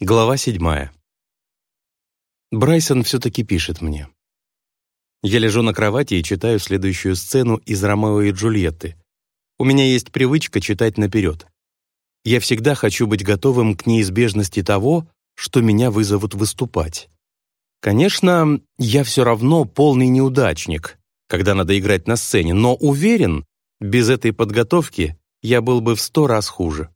Глава седьмая. Брайсон все-таки пишет мне. Я лежу на кровати и читаю следующую сцену из «Ромео и Джульетты». У меня есть привычка читать наперед. Я всегда хочу быть готовым к неизбежности того, что меня вызовут выступать. Конечно, я все равно полный неудачник, когда надо играть на сцене, но уверен, без этой подготовки я был бы в сто раз хуже.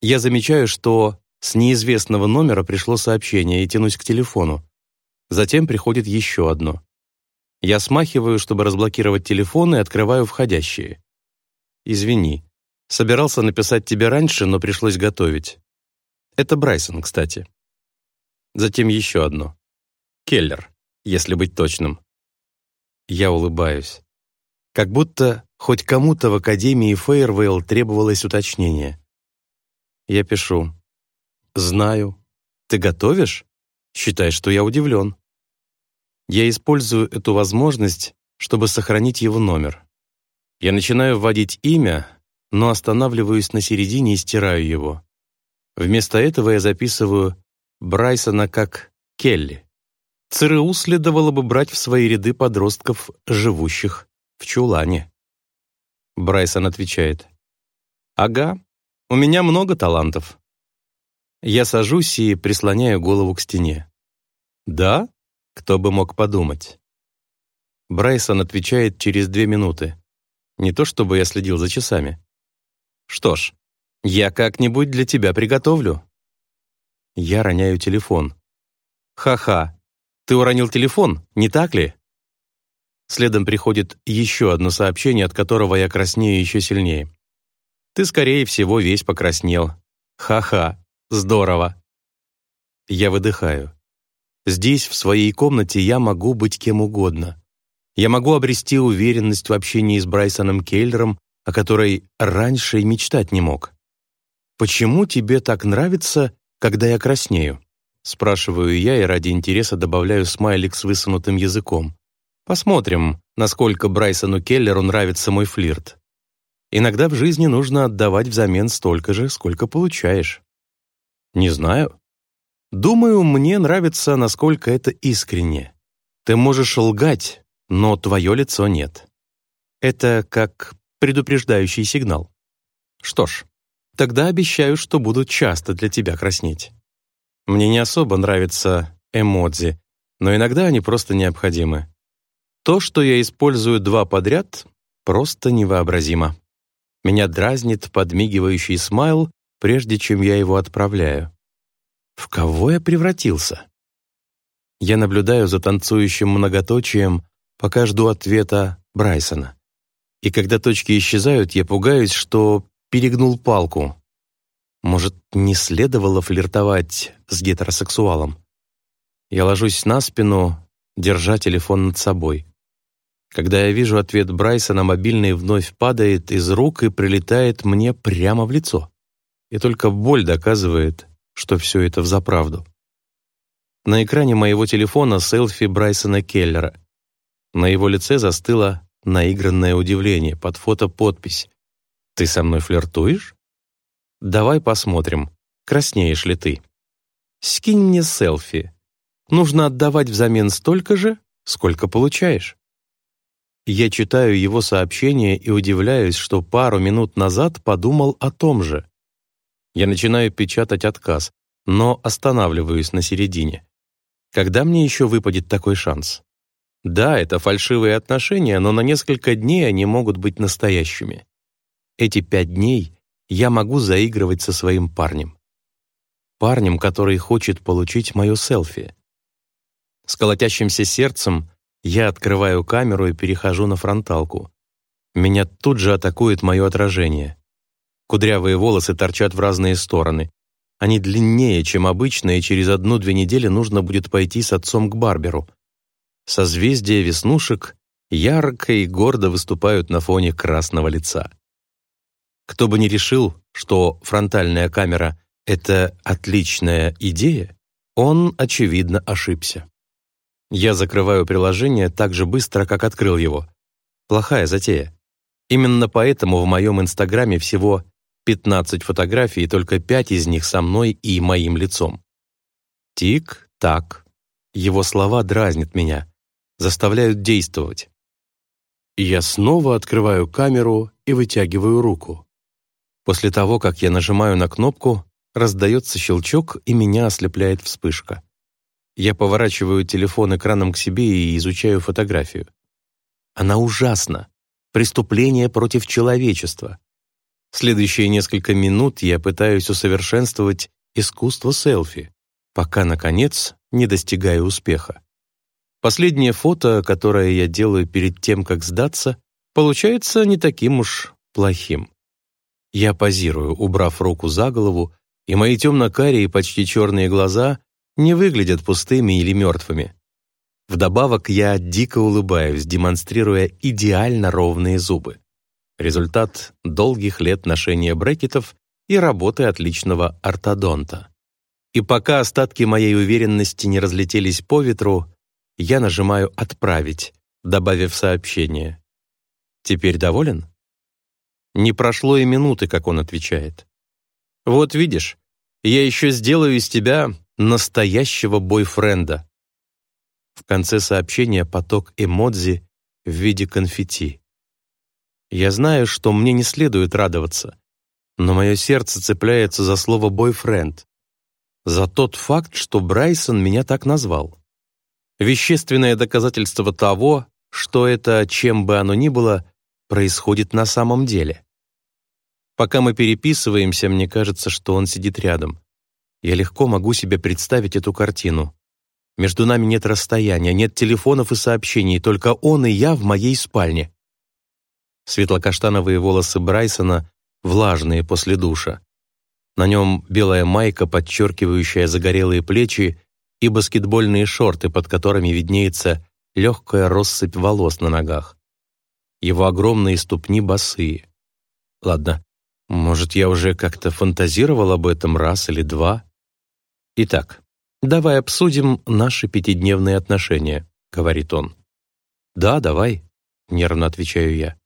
Я замечаю, что с неизвестного номера пришло сообщение и тянусь к телефону. Затем приходит еще одно. Я смахиваю, чтобы разблокировать телефон, и открываю входящие. «Извини. Собирался написать тебе раньше, но пришлось готовить. Это Брайсон, кстати». Затем еще одно. Келлер, если быть точным. Я улыбаюсь. Как будто хоть кому-то в Академии Фейервейл требовалось уточнение. Я пишу. «Знаю. Ты готовишь?» Считай, что я удивлен. Я использую эту возможность, чтобы сохранить его номер. Я начинаю вводить имя, но останавливаюсь на середине и стираю его. Вместо этого я записываю Брайсона как Келли. ЦРУ следовало бы брать в свои ряды подростков, живущих в чулане. Брайсон отвечает. «Ага, у меня много талантов. Я сажусь и прислоняю голову к стене. «Да? Кто бы мог подумать?» Брайсон отвечает через две минуты. Не то чтобы я следил за часами. «Что ж, я как-нибудь для тебя приготовлю». Я роняю телефон. «Ха-ха, ты уронил телефон, не так ли?» Следом приходит еще одно сообщение, от которого я краснею еще сильнее. «Ты, скорее всего, весь покраснел. Ха-ха, Здорово. Я выдыхаю. Здесь, в своей комнате, я могу быть кем угодно. Я могу обрести уверенность в общении с Брайсоном Келлером, о которой раньше и мечтать не мог. «Почему тебе так нравится, когда я краснею?» Спрашиваю я и ради интереса добавляю смайлик с высунутым языком. Посмотрим, насколько Брайсону Келлеру нравится мой флирт. Иногда в жизни нужно отдавать взамен столько же, сколько получаешь. Не знаю. Думаю, мне нравится, насколько это искренне. Ты можешь лгать, но твое лицо нет. Это как предупреждающий сигнал. Что ж, тогда обещаю, что буду часто для тебя краснеть. Мне не особо нравятся эмодзи, но иногда они просто необходимы. То, что я использую два подряд, просто невообразимо. Меня дразнит подмигивающий смайл, прежде чем я его отправляю. В кого я превратился? Я наблюдаю за танцующим многоточием, пока жду ответа Брайсона. И когда точки исчезают, я пугаюсь, что перегнул палку. Может, не следовало флиртовать с гетеросексуалом? Я ложусь на спину, держа телефон над собой. Когда я вижу ответ Брайсона, мобильный вновь падает из рук и прилетает мне прямо в лицо и только боль доказывает, что все это взаправду. На экране моего телефона селфи Брайсона Келлера. На его лице застыло наигранное удивление под фото подпись «Ты со мной флиртуешь?» «Давай посмотрим, краснеешь ли ты». «Скинь мне селфи. Нужно отдавать взамен столько же, сколько получаешь». Я читаю его сообщение и удивляюсь, что пару минут назад подумал о том же. Я начинаю печатать отказ, но останавливаюсь на середине. Когда мне еще выпадет такой шанс? Да, это фальшивые отношения, но на несколько дней они могут быть настоящими. Эти пять дней я могу заигрывать со своим парнем. Парнем, который хочет получить мое селфи. С колотящимся сердцем я открываю камеру и перехожу на фронталку. Меня тут же атакует мое отражение. Кудрявые волосы торчат в разные стороны. Они длиннее, чем обычно, и через одну-две недели нужно будет пойти с отцом к барберу. Созвездия веснушек ярко и гордо выступают на фоне красного лица. Кто бы ни решил, что фронтальная камера — это отличная идея, он, очевидно, ошибся. Я закрываю приложение так же быстро, как открыл его. Плохая затея. Именно поэтому в моем инстаграме всего 15 фотографий, только 5 из них со мной и моим лицом. Тик-так. Его слова дразнят меня, заставляют действовать. я снова открываю камеру и вытягиваю руку. После того, как я нажимаю на кнопку, раздается щелчок, и меня ослепляет вспышка. Я поворачиваю телефон экраном к себе и изучаю фотографию. Она ужасна. Преступление против человечества. Следующие несколько минут я пытаюсь усовершенствовать искусство селфи, пока, наконец, не достигаю успеха. Последнее фото, которое я делаю перед тем, как сдаться, получается не таким уж плохим. Я позирую, убрав руку за голову, и мои темно-карие почти черные глаза не выглядят пустыми или мертвыми. Вдобавок я дико улыбаюсь, демонстрируя идеально ровные зубы. Результат долгих лет ношения брекетов и работы отличного ортодонта. И пока остатки моей уверенности не разлетелись по ветру, я нажимаю «Отправить», добавив сообщение. «Теперь доволен?» Не прошло и минуты, как он отвечает. «Вот видишь, я еще сделаю из тебя настоящего бойфренда». В конце сообщения поток эмодзи в виде конфетти. Я знаю, что мне не следует радоваться, но мое сердце цепляется за слово «бойфренд», за тот факт, что Брайсон меня так назвал. Вещественное доказательство того, что это, чем бы оно ни было, происходит на самом деле. Пока мы переписываемся, мне кажется, что он сидит рядом. Я легко могу себе представить эту картину. Между нами нет расстояния, нет телефонов и сообщений, только он и я в моей спальне. Светлокаштановые волосы Брайсона влажные после душа. На нем белая майка, подчеркивающая загорелые плечи, и баскетбольные шорты, под которыми виднеется легкая россыпь волос на ногах. Его огромные ступни босые. Ладно, может, я уже как-то фантазировал об этом раз или два? Итак, давай обсудим наши пятидневные отношения, говорит он. Да, давай, нервно отвечаю я.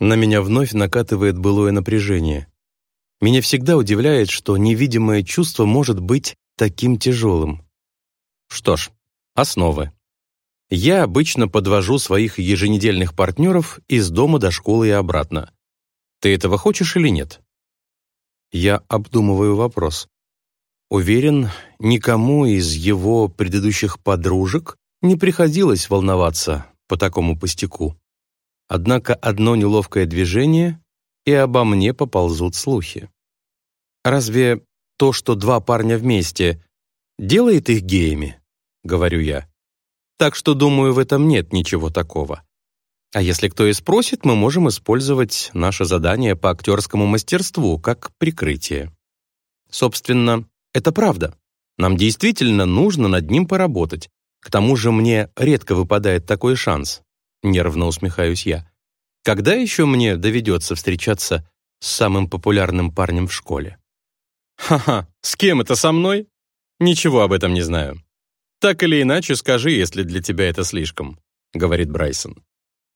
На меня вновь накатывает былое напряжение. Меня всегда удивляет, что невидимое чувство может быть таким тяжелым. Что ж, основы. Я обычно подвожу своих еженедельных партнеров из дома до школы и обратно. Ты этого хочешь или нет? Я обдумываю вопрос. Уверен, никому из его предыдущих подружек не приходилось волноваться по такому пустяку. Однако одно неловкое движение, и обо мне поползут слухи. «Разве то, что два парня вместе, делает их геями?» — говорю я. «Так что, думаю, в этом нет ничего такого. А если кто и спросит, мы можем использовать наше задание по актерскому мастерству как прикрытие. Собственно, это правда. Нам действительно нужно над ним поработать. К тому же мне редко выпадает такой шанс. Нервно усмехаюсь я. Когда еще мне доведется встречаться с самым популярным парнем в школе? «Ха-ха, с кем это со мной? Ничего об этом не знаю. Так или иначе, скажи, если для тебя это слишком», — говорит Брайсон.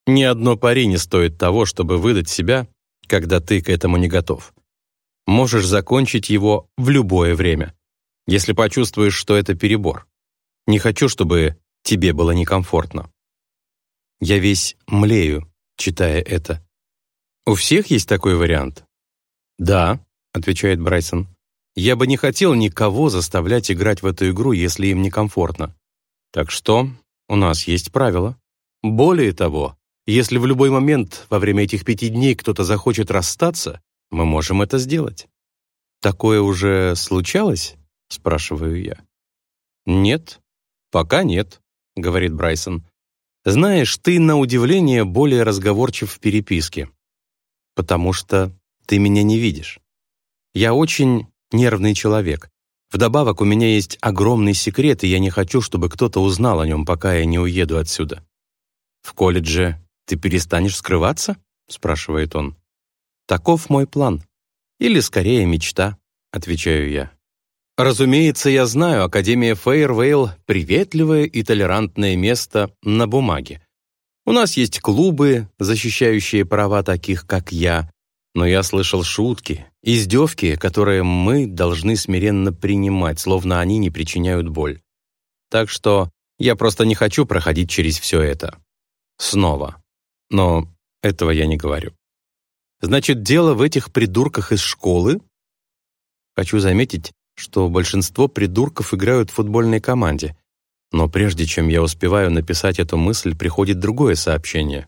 «Ни одно пари не стоит того, чтобы выдать себя, когда ты к этому не готов. Можешь закончить его в любое время, если почувствуешь, что это перебор. Не хочу, чтобы тебе было некомфортно». Я весь млею, читая это. «У всех есть такой вариант?» «Да», — отвечает Брайсон. «Я бы не хотел никого заставлять играть в эту игру, если им некомфортно. Так что у нас есть правила. Более того, если в любой момент во время этих пяти дней кто-то захочет расстаться, мы можем это сделать». «Такое уже случалось?» — спрашиваю я. «Нет, пока нет», — говорит Брайсон. Знаешь, ты на удивление более разговорчив в переписке, потому что ты меня не видишь. Я очень нервный человек. Вдобавок у меня есть огромный секрет, и я не хочу, чтобы кто-то узнал о нем, пока я не уеду отсюда. В колледже ты перестанешь скрываться? спрашивает он. Таков мой план. Или скорее мечта, отвечаю я. Разумеется, я знаю, Академия Фейервейл — приветливое и толерантное место на бумаге. У нас есть клубы, защищающие права таких, как я, но я слышал шутки Издевки, которые мы должны смиренно принимать, словно они не причиняют боль. Так что я просто не хочу проходить через все это. Снова. Но этого я не говорю. Значит, дело в этих придурках из школы? Хочу заметить, что большинство придурков играют в футбольной команде. Но прежде чем я успеваю написать эту мысль, приходит другое сообщение.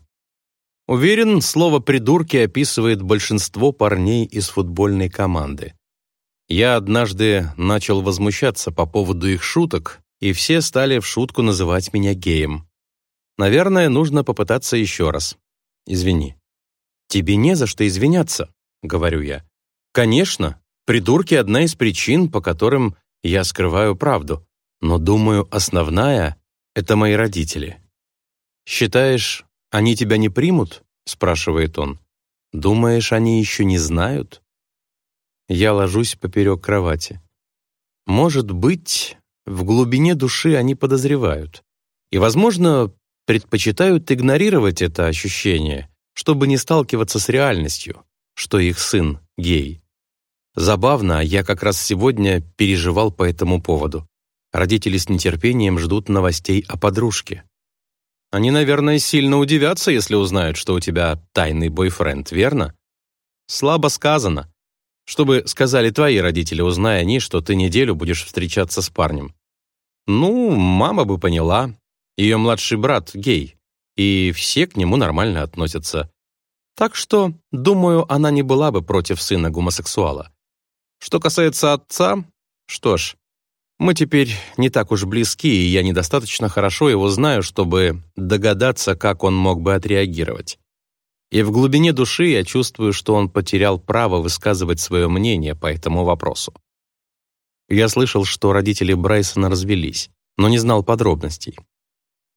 Уверен, слово «придурки» описывает большинство парней из футбольной команды. Я однажды начал возмущаться по поводу их шуток, и все стали в шутку называть меня геем. Наверное, нужно попытаться еще раз. Извини. «Тебе не за что извиняться», — говорю я. «Конечно, придурки — одна из причин, по которым я скрываю правду. Но, думаю, основная — это мои родители. Считаешь, они тебя не примут?» — спрашивает он. «Думаешь, они еще не знают?» Я ложусь поперек кровати. Может быть, в глубине души они подозревают. И, возможно, предпочитают игнорировать это ощущение, чтобы не сталкиваться с реальностью, что их сын гей. Забавно, я как раз сегодня переживал по этому поводу. Родители с нетерпением ждут новостей о подружке. Они, наверное, сильно удивятся, если узнают, что у тебя тайный бойфренд, верно? Слабо сказано. Чтобы сказали твои родители, узная они, что ты неделю будешь встречаться с парнем. Ну, мама бы поняла. Ее младший брат гей, и все к нему нормально относятся. Так что, думаю, она не была бы против сына гомосексуала. Что касается отца, что ж, мы теперь не так уж близки, и я недостаточно хорошо его знаю, чтобы догадаться, как он мог бы отреагировать. И в глубине души я чувствую, что он потерял право высказывать свое мнение по этому вопросу. Я слышал, что родители Брайсона развелись, но не знал подробностей.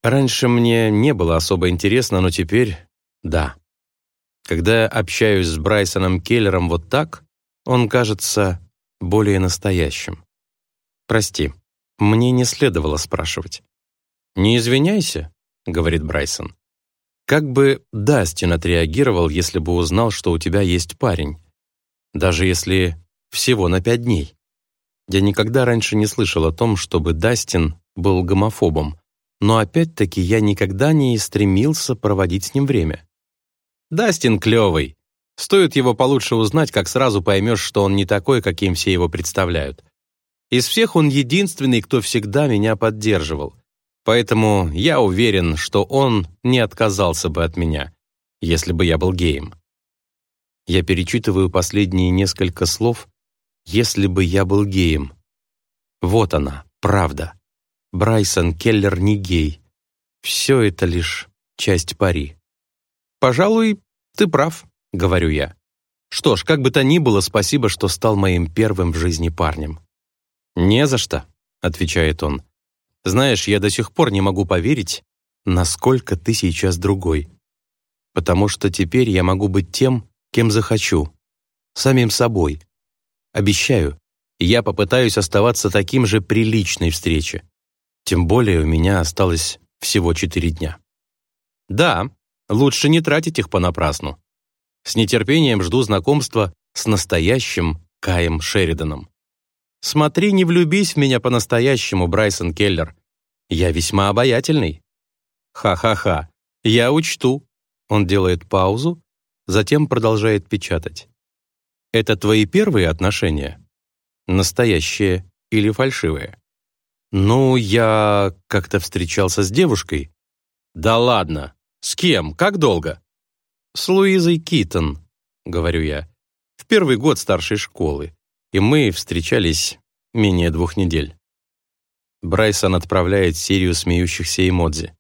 Раньше мне не было особо интересно, но теперь — да. Когда я общаюсь с Брайсоном Келлером вот так, он кажется более настоящим. Прости, мне не следовало спрашивать. «Не извиняйся», — говорит Брайсон. «Как бы Дастин отреагировал, если бы узнал, что у тебя есть парень? Даже если всего на пять дней?» Я никогда раньше не слышал о том, чтобы Дастин был гомофобом, но опять-таки я никогда не стремился проводить с ним время. Дастин клевый. Стоит его получше узнать, как сразу поймешь, что он не такой, каким все его представляют. Из всех он единственный, кто всегда меня поддерживал. Поэтому я уверен, что он не отказался бы от меня, если бы я был геем. Я перечитываю последние несколько слов «если бы я был геем». Вот она, правда. Брайсон Келлер не гей. Все это лишь часть пари. «Пожалуй, ты прав», — говорю я. «Что ж, как бы то ни было, спасибо, что стал моим первым в жизни парнем». «Не за что», — отвечает он. «Знаешь, я до сих пор не могу поверить, насколько ты сейчас другой. Потому что теперь я могу быть тем, кем захочу. Самим собой. Обещаю, я попытаюсь оставаться таким же при личной встрече. Тем более у меня осталось всего четыре дня. Да, лучше не тратить их понапрасну. С нетерпением жду знакомства с настоящим Каем Шериданом. Смотри, не влюбись в меня по-настоящему, Брайсон Келлер. Я весьма обаятельный. Ха-ха-ха, я учту. Он делает паузу, затем продолжает печатать. Это твои первые отношения? Настоящие или фальшивые? Ну, я как-то встречался с девушкой. Да ладно. С кем? Как долго? С Луизой Китон, говорю я. В первый год старшей школы и мы встречались менее двух недель. Брайсон отправляет серию смеющихся эмодзи.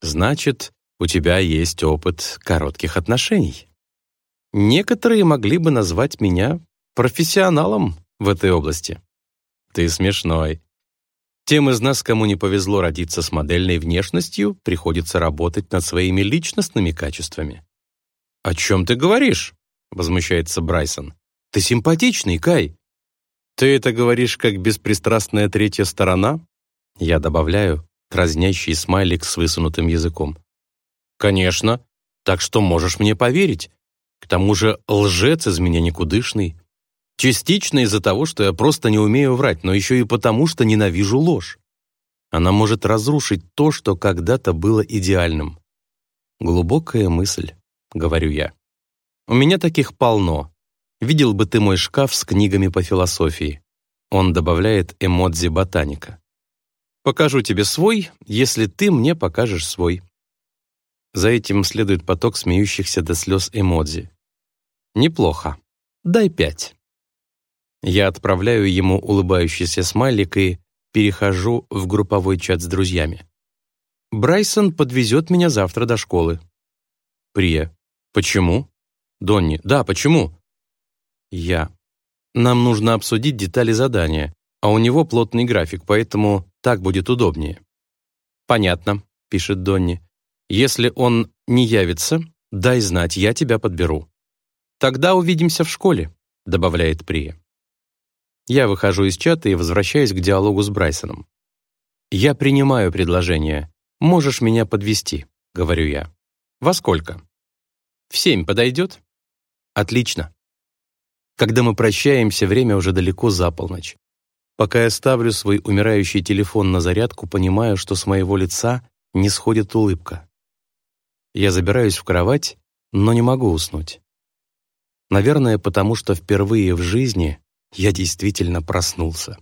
«Значит, у тебя есть опыт коротких отношений. Некоторые могли бы назвать меня профессионалом в этой области. Ты смешной. Тем из нас, кому не повезло родиться с модельной внешностью, приходится работать над своими личностными качествами». «О чем ты говоришь?» — возмущается Брайсон. Ты симпатичный, Кай. Ты это говоришь как беспристрастная третья сторона? Я добавляю дразнящий смайлик с высунутым языком. Конечно. Так что можешь мне поверить. К тому же лжец из меня никудышный. Частично из-за того, что я просто не умею врать, но еще и потому, что ненавижу ложь. Она может разрушить то, что когда-то было идеальным. Глубокая мысль, говорю я. У меня таких полно. Видел бы ты мой шкаф с книгами по философии. Он добавляет эмодзи ботаника. Покажу тебе свой, если ты мне покажешь свой. За этим следует поток смеющихся до слез эмодзи. Неплохо. Дай пять. Я отправляю ему улыбающийся смайлик и перехожу в групповой чат с друзьями. Брайсон подвезет меня завтра до школы. Прия. Почему? Донни. Да, почему? Я. Нам нужно обсудить детали задания, а у него плотный график, поэтому так будет удобнее. Понятно, пишет Донни. Если он не явится, дай знать, я тебя подберу. Тогда увидимся в школе, добавляет Прия. Я выхожу из чата и возвращаюсь к диалогу с Брайсоном. «Я принимаю предложение. Можешь меня подвести, говорю я. «Во сколько?» «В семь подойдет?» «Отлично». Когда мы прощаемся, время уже далеко за полночь. Пока я ставлю свой умирающий телефон на зарядку, понимаю, что с моего лица не сходит улыбка. Я забираюсь в кровать, но не могу уснуть. Наверное, потому что впервые в жизни я действительно проснулся.